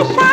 Radha